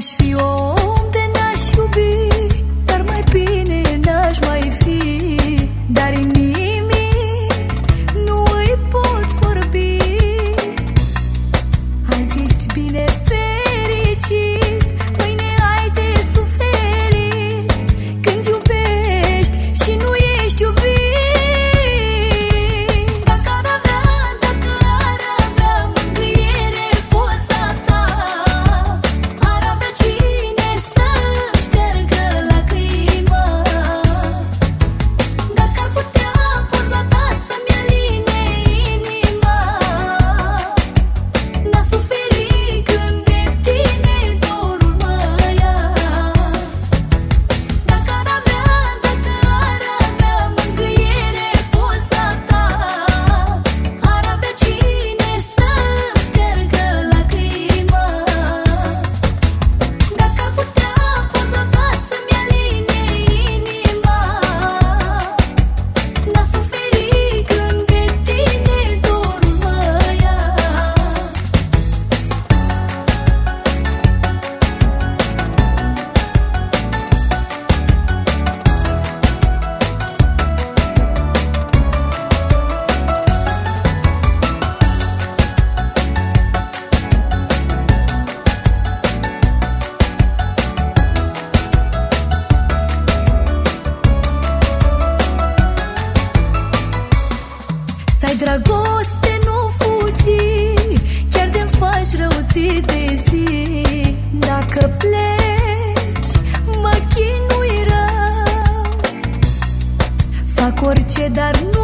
as. de zi. Dacă pleci, mă chinui rău. Fac orice, dar nu